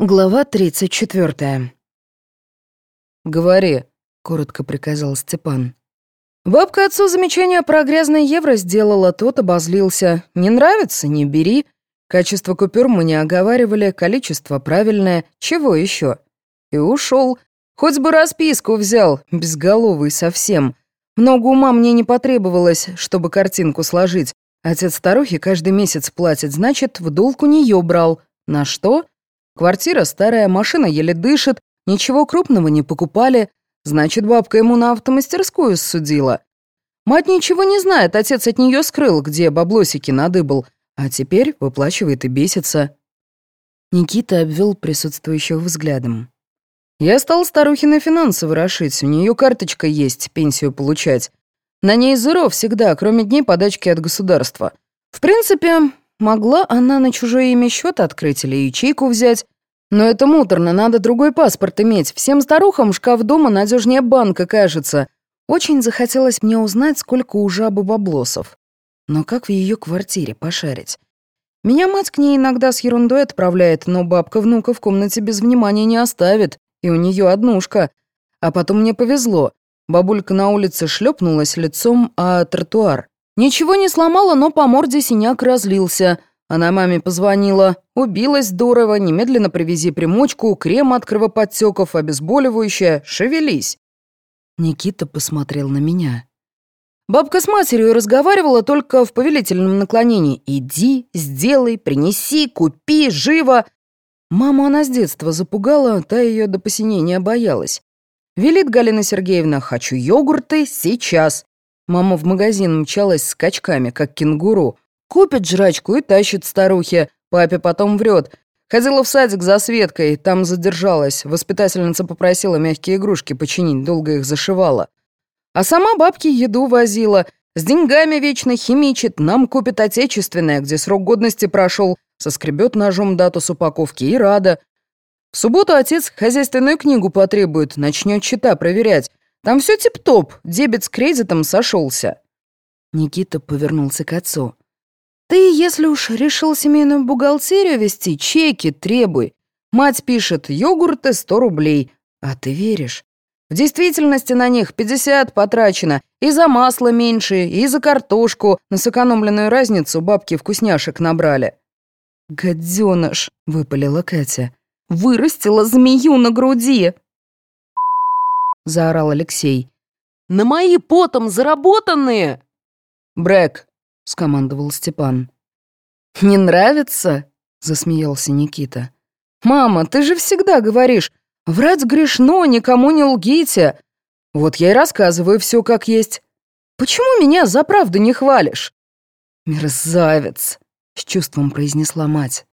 Глава 34. «Говори», — коротко приказал Степан. Бабка отцу замечание про грязное евро сделала, тот обозлился. «Не нравится? Не бери. Качество купюр мы не оговаривали, количество правильное. Чего еще?» И ушел. Хоть бы расписку взял, безголовый совсем. Много ума мне не потребовалось, чтобы картинку сложить. Отец старухи каждый месяц платит, значит, в долг у нее брал. На что? Квартира старая, машина еле дышит, ничего крупного не покупали, значит, бабка ему на автомастерскую судила. Мать ничего не знает, отец от нее скрыл, где баблосики надыбал, а теперь выплачивает и бесится. Никита обвел присутствующих взглядом. Я стал старухиной финансы ворошить, у нее карточка есть, пенсию получать. На ней зеро всегда, кроме дней подачки от государства. В принципе, Могла она на чужое имя счет открыть или ячейку взять. Но это муторно, надо другой паспорт иметь. Всем старухам шкаф дома надежнее банка, кажется. Очень захотелось мне узнать, сколько у жабы баблосов. Но как в ее квартире пошарить? Меня мать к ней иногда с ерундой отправляет, но бабка внука в комнате без внимания не оставит, и у нее однушка. А потом мне повезло. Бабулька на улице шлепнулась лицом о тротуар. Ничего не сломала, но по морде синяк разлился. Она маме позвонила. Убилась здорово, немедленно привези примочку, крем от кровоподтеков, обезболивающее. Шевелись. Никита посмотрел на меня. Бабка с матерью разговаривала только в повелительном наклонении. «Иди, сделай, принеси, купи, живо!» Маму она с детства запугала, та ее до посинения боялась. Велит Галина Сергеевна, «Хочу йогурты сейчас». Мама в магазин мчалась скачками, как кенгуру. Купит жрачку и тащит старухе. Папе потом врет. Ходила в садик за Светкой, там задержалась. Воспитательница попросила мягкие игрушки починить, долго их зашивала. А сама бабки еду возила. С деньгами вечно химичит, нам купит отечественное, где срок годности прошел, соскребет ножом дату с упаковки и рада. В субботу отец хозяйственную книгу потребует, начнет счета проверять. Там все тип-топ, дебет с кредитом сошелся. Никита повернулся к отцу. Ты, если уж решил семейную бухгалтерию вести, чеки требуй. Мать пишет, йогурты 100 рублей. А ты веришь? В действительности на них 50 потрачено. И за масло меньше, и за картошку. На сэкономленную разницу бабки вкусняшек набрали. «Гаденыш!» — выпалила Катя. «Вырастила змею на груди!» — заорал Алексей. «На мои потом заработанные!» «Брэк!» — скомандовал Степан. «Не нравится?» — засмеялся Никита. «Мама, ты же всегда говоришь, врать грешно, никому не лгите. Вот я и рассказываю все как есть. Почему меня за правду не хвалишь?» «Мерзавец!» — с чувством произнесла мать.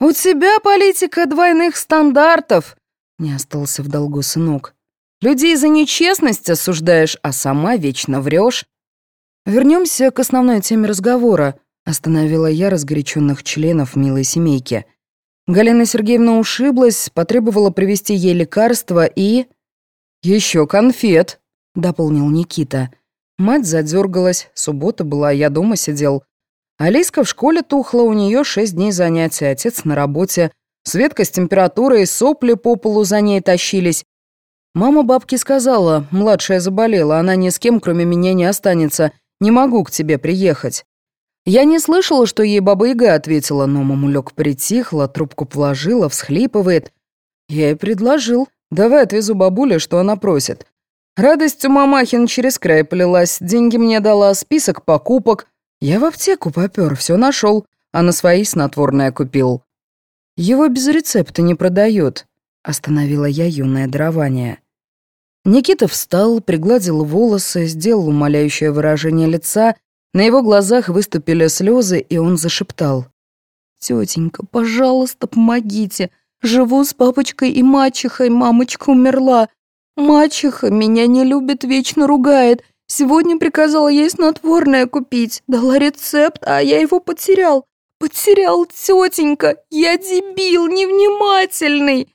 «У тебя политика двойных стандартов!» — не остался в долгу сынок. Людей за нечестность осуждаешь, а сама вечно врешь. Вернемся к основной теме разговора, остановила я разгоряченных членов милой семейки. Галина Сергеевна ушиблась, потребовала привезти ей лекарства и... Еще конфет», — дополнил Никита. Мать задергалась, суббота была, я дома сидел. Алиска в школе тухла, у нее шесть дней занятий, отец на работе. Светка с температурой, сопли по полу за ней тащились. Мама бабки сказала, младшая заболела, она ни с кем, кроме меня, не останется. Не могу к тебе приехать. Я не слышала, что ей баба Яга ответила, но мамулёк притихла, трубку положила, всхлипывает. Я ей предложил, давай отвезу бабуле, что она просит. Радостью мамахин через край полилась, деньги мне дала, список покупок. Я в аптеку попёр, все нашел, а на свои снотворное купил. Его без рецепта не продают, остановила я юное дарование. Никита встал, пригладил волосы, сделал умоляющее выражение лица. На его глазах выступили слезы, и он зашептал. «Тетенька, пожалуйста, помогите. Живу с папочкой и мачехой, мамочка умерла. Мачеха меня не любит, вечно ругает. Сегодня приказала ей снотворное купить, дала рецепт, а я его потерял. Потерял, тетенька, я дебил, невнимательный.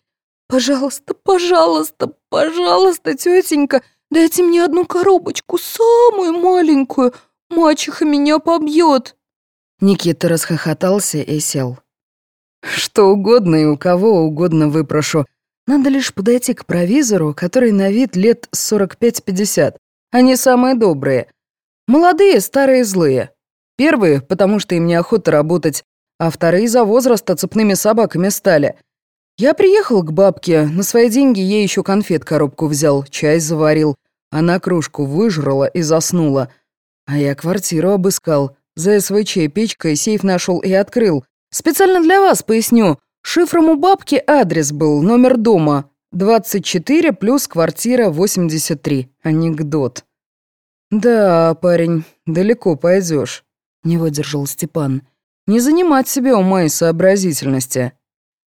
Пожалуйста, пожалуйста, пожалуйста, тетенька, дайте мне одну коробочку, самую маленькую. Мачеха меня побьет. Никита расхохотался и сел. Что угодно и у кого угодно выпрошу. Надо лишь подойти к провизору, который на вид лет 45-50. Они самые добрые. Молодые, старые, злые. Первые, потому что им неохота работать, а вторые за возраста цепными собаками стали. Я приехал к бабке, на свои деньги ей еще конфет коробку взял, чай заварил. Она кружку выжрала и заснула. А я квартиру обыскал. За СВЧ печкой сейф нашел и открыл. Специально для вас поясню. Шифром у бабки адрес был, номер дома. 24 плюс квартира 83. Анекдот. «Да, парень, далеко пойдешь, не выдержал Степан. «Не занимать себе ума и сообразительности».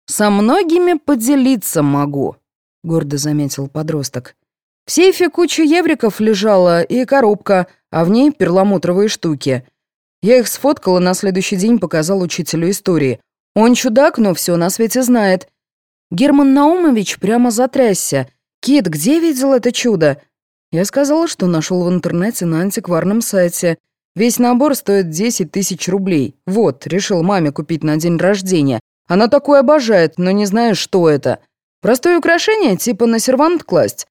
«Со многими поделиться могу», — гордо заметил подросток. В сейфе куча евриков лежала и коробка, а в ней перламутровые штуки. Я их сфоткала, на следующий день показал учителю истории. Он чудак, но все на свете знает. Герман Наумович прямо затрясся. «Кит, где видел это чудо?» Я сказала, что нашел в интернете на антикварном сайте. Весь набор стоит 10 тысяч рублей. Вот, решил маме купить на день рождения. Она такое обожает, но не знаю, что это. Простое украшение, типа на сервант класть.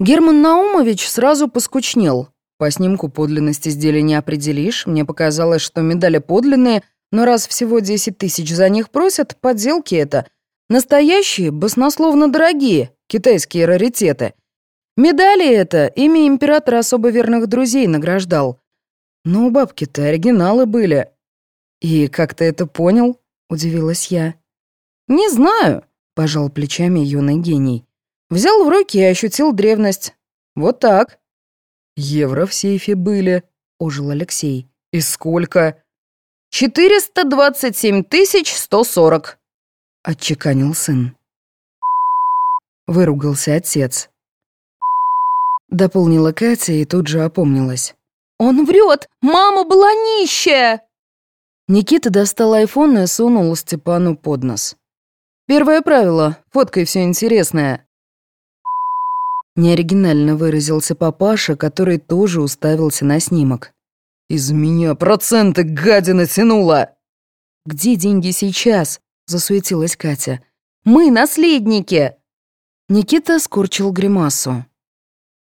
Герман Наумович сразу поскучнел. По снимку подлинность изделия не определишь. Мне показалось, что медали подлинные, но раз всего 10 тысяч за них просят, подделки это. Настоящие, баснословно дорогие, китайские раритеты — Медали это имя императора особо верных друзей награждал. Но у бабки-то оригиналы были. И как ты это понял? Удивилась я. Не знаю, пожал плечами юный гений. Взял в руки и ощутил древность. Вот так. Евро в сейфе были, ожил Алексей. И сколько? «Четыреста двадцать семь тысяч сто сорок», — отчеканил сын. Выругался отец. Дополнила Катя и тут же опомнилась. «Он врет! Мама была нищая!» Никита достал айфон и сунул Степану под нос. «Первое правило. Фоткай все интересное». Неоригинально выразился папаша, который тоже уставился на снимок. «Из меня проценты гадина тянула!» «Где деньги сейчас?» — засуетилась Катя. «Мы наследники!» Никита скорчил гримасу.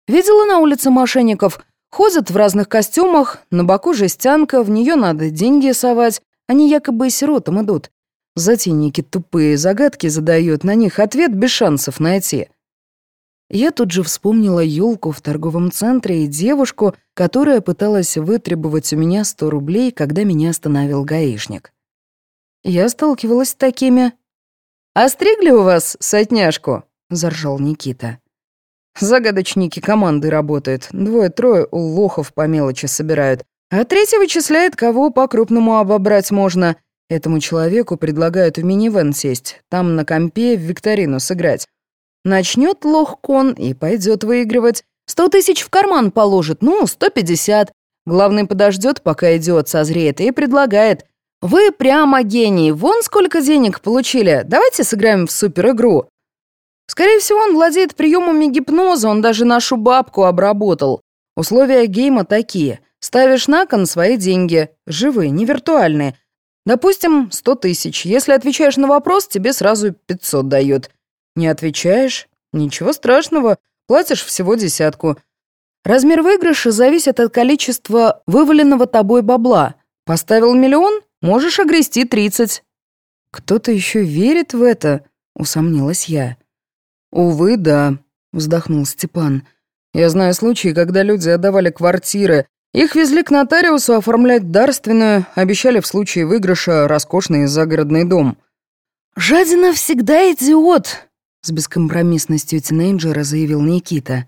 Видела на улице мошенников. Ходят в разных костюмах, на боку жестянка, в нее надо деньги совать. Они якобы сиротам идут. Затейники тупые загадки задают, на них ответ без шансов найти. Я тут же вспомнила елку в торговом центре и девушку, которая пыталась вытребовать у меня сто рублей, когда меня остановил гаишник. Я сталкивалась с такими. «Остригли у вас сотняшку?» — заржал Никита. Загадочники команды работают. Двое-трое у лохов по мелочи собирают. А третий вычисляет, кого по-крупному обобрать можно. Этому человеку предлагают в минивэн сесть, там на компе в викторину сыграть. Начнет лох-кон и пойдет выигрывать. Сто тысяч в карман положит, ну, сто пятьдесят. Главный подождет, пока идиот созреет, и предлагает. «Вы прямо гений, вон сколько денег получили, давайте сыграем в супер-игру». Скорее всего, он владеет приемами гипноза, он даже нашу бабку обработал. Условия гейма такие. Ставишь на кон свои деньги. Живые, не виртуальные. Допустим, 100 тысяч. Если отвечаешь на вопрос, тебе сразу 500 дает. Не отвечаешь? Ничего страшного. Платишь всего десятку. Размер выигрыша зависит от количества вываленного тобой бабла. Поставил миллион, можешь огрести 30. Кто-то еще верит в это, усомнилась я. «Увы, да», — вздохнул Степан. «Я знаю случаи, когда люди отдавали квартиры. Их везли к нотариусу оформлять дарственную, обещали в случае выигрыша роскошный загородный дом». «Жадина всегда идиот», — с бескомпромиссностью тинейджера заявил Никита.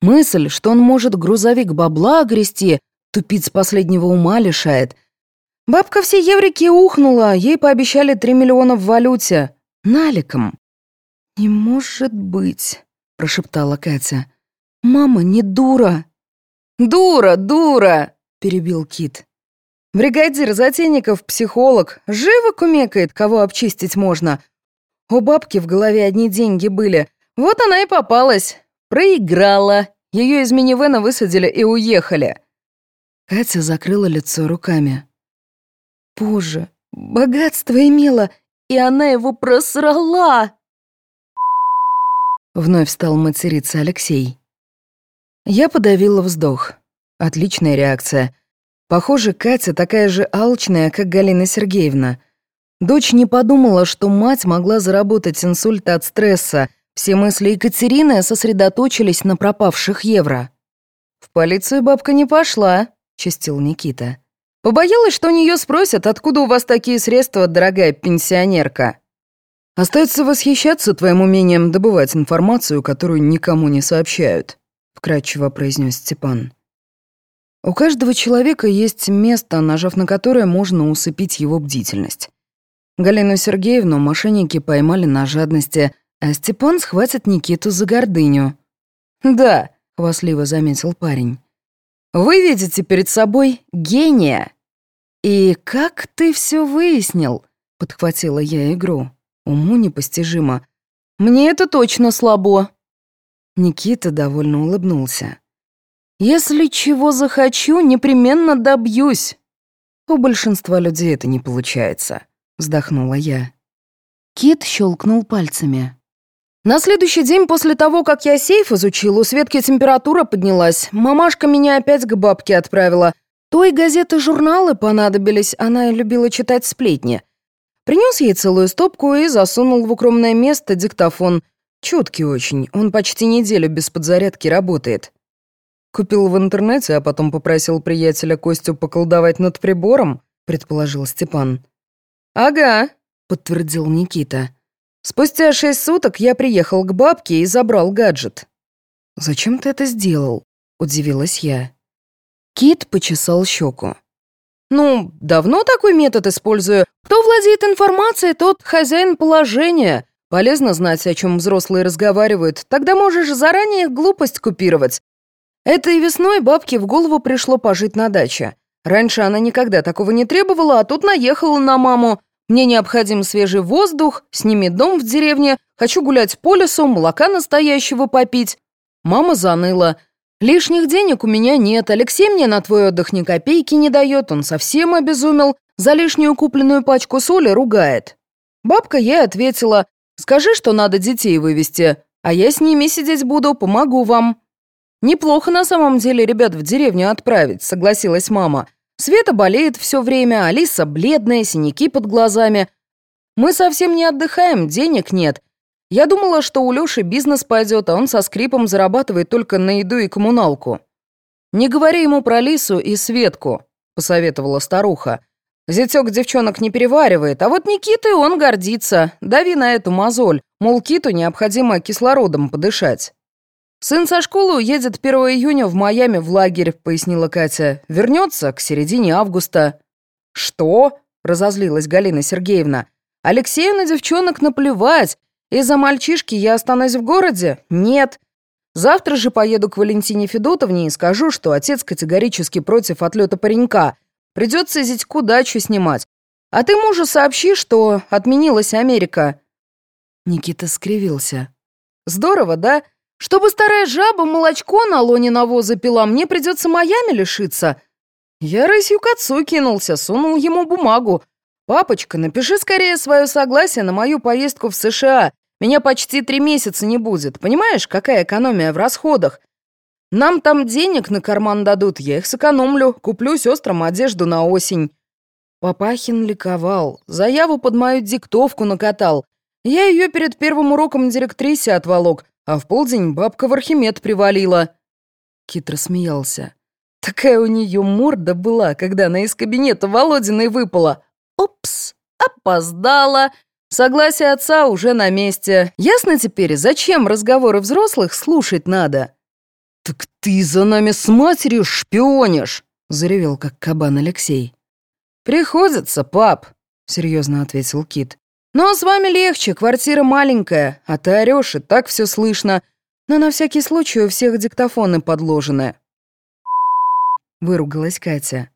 «Мысль, что он может грузовик бабла огрести, тупиц последнего ума лишает. Бабка все еврики ухнула, ей пообещали три миллиона в валюте. Наликом. «Не может быть», — прошептала Катя. «Мама не дура». «Дура, дура!» — перебил Кит. «Бригадир затейников, психолог, живо кумекает, кого обчистить можно. У бабки в голове одни деньги были. Вот она и попалась. Проиграла. Ее из минивэна высадили и уехали». Катя закрыла лицо руками. «Боже, богатство имела и она его просрала. Вновь стал материться Алексей. Я подавила вздох. Отличная реакция. Похоже, Катя такая же алчная, как Галина Сергеевна. Дочь не подумала, что мать могла заработать инсульт от стресса. Все мысли Екатерины сосредоточились на пропавших евро. «В полицию бабка не пошла», — чистил Никита. «Побоялась, что у нее спросят, откуда у вас такие средства, дорогая пенсионерка». «Остается восхищаться твоим умением добывать информацию, которую никому не сообщают», — вкратчиво произнес Степан. «У каждого человека есть место, нажав на которое можно усыпить его бдительность. Галину Сергеевну мошенники поймали на жадности, а Степан схватит Никиту за гордыню». «Да», — хвастливо заметил парень. «Вы видите перед собой гения». «И как ты все выяснил?» — подхватила я игру. Уму непостижимо. Мне это точно слабо. Никита довольно улыбнулся. Если чего захочу, непременно добьюсь. У большинства людей это не получается, вздохнула я. Кит щелкнул пальцами. На следующий день после того, как я сейф изучил, у Светки температура поднялась. Мамашка меня опять к бабке отправила. Той газеты журналы понадобились, она любила читать сплетни. Принес ей целую стопку и засунул в укромное место диктофон. Чуткий очень, он почти неделю без подзарядки работает. Купил в интернете, а потом попросил приятеля Костю поколдовать над прибором, предположил Степан. «Ага», — подтвердил Никита. «Спустя шесть суток я приехал к бабке и забрал гаджет». «Зачем ты это сделал?» — удивилась я. Кит почесал щеку. Ну, давно такой метод использую. Кто владеет информацией, тот хозяин положения. Полезно знать, о чем взрослые разговаривают. Тогда можешь заранее их глупость купировать. Этой весной бабке в голову пришло пожить на даче. Раньше она никогда такого не требовала, а тут наехала на маму. Мне необходим свежий воздух, сними дом в деревне, хочу гулять по лесу, молока настоящего попить. Мама заныла. «Лишних денег у меня нет, Алексей мне на твой отдых ни копейки не дает, он совсем обезумел, за лишнюю купленную пачку соли ругает». Бабка ей ответила, «Скажи, что надо детей вывести, а я с ними сидеть буду, помогу вам». «Неплохо на самом деле ребят в деревню отправить», — согласилась мама. «Света болеет все время, Алиса бледная, синяки под глазами. Мы совсем не отдыхаем, денег нет, я думала, что у Лёши бизнес пойдет, а он со скрипом зарабатывает только на еду и коммуналку. «Не говори ему про Лису и Светку», — посоветовала старуха. «Зятёк девчонок не переваривает, а вот Никитой он гордится. Дави на эту мозоль, мол, Киту необходимо кислородом подышать». «Сын со школы уедет 1 июня в Майами в лагерь», — пояснила Катя. «Вернется к середине августа». «Что?» — разозлилась Галина Сергеевна. «Алексею на девчонок наплевать. Из-за мальчишки я останусь в городе? Нет. Завтра же поеду к Валентине Федотовне и скажу, что отец категорически против отлета паренька. Придется зятьку дачу снимать. А ты мужу сообщи, что отменилась Америка». Никита скривился. «Здорово, да? Чтобы старая жаба молочко на лоне навоза пила, мне придется Майами лишиться». Я рысью к отцу кинулся, сунул ему бумагу. «Папочка, напиши скорее свое согласие на мою поездку в США. Меня почти три месяца не будет. Понимаешь, какая экономия в расходах? Нам там денег на карман дадут, я их сэкономлю, куплю сестрам одежду на осень». Папахин ликовал, заяву под мою диктовку накатал. Я ее перед первым уроком директрисе отволок, а в полдень бабка в Архимед привалила. Кит смеялся. Такая у нее морда была, когда она из кабинета Володиной выпала. Опс, опоздала. Согласие отца уже на месте. Ясно теперь, зачем разговоры взрослых слушать надо? «Так ты за нами с матерью шпионишь!» — заревел, как кабан Алексей. «Приходится, пап», — серьезно ответил Кит. «Но с вами легче, квартира маленькая, а ты орешь, и так все слышно. Но на всякий случай у всех диктофоны подложены». Выругалась Катя.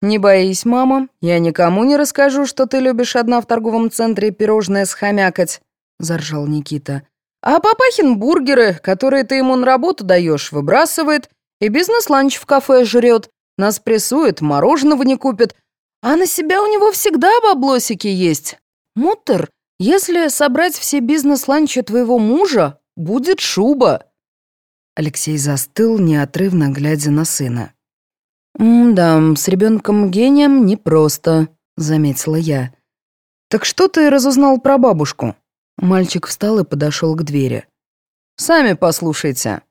«Не боись, мама, я никому не расскажу, что ты любишь одна в торговом центре пирожное схомякать», — заржал Никита. «А Папахин бургеры, которые ты ему на работу даешь, выбрасывает, и бизнес-ланч в кафе жрет, нас прессует, мороженого не купит, а на себя у него всегда баблосики есть. Муттер, если собрать все бизнес-ланчи твоего мужа, будет шуба». Алексей застыл, неотрывно глядя на сына. «Да, с ребенком гением непросто», — заметила я. «Так что ты разузнал про бабушку?» Мальчик встал и подошел к двери. «Сами послушайте».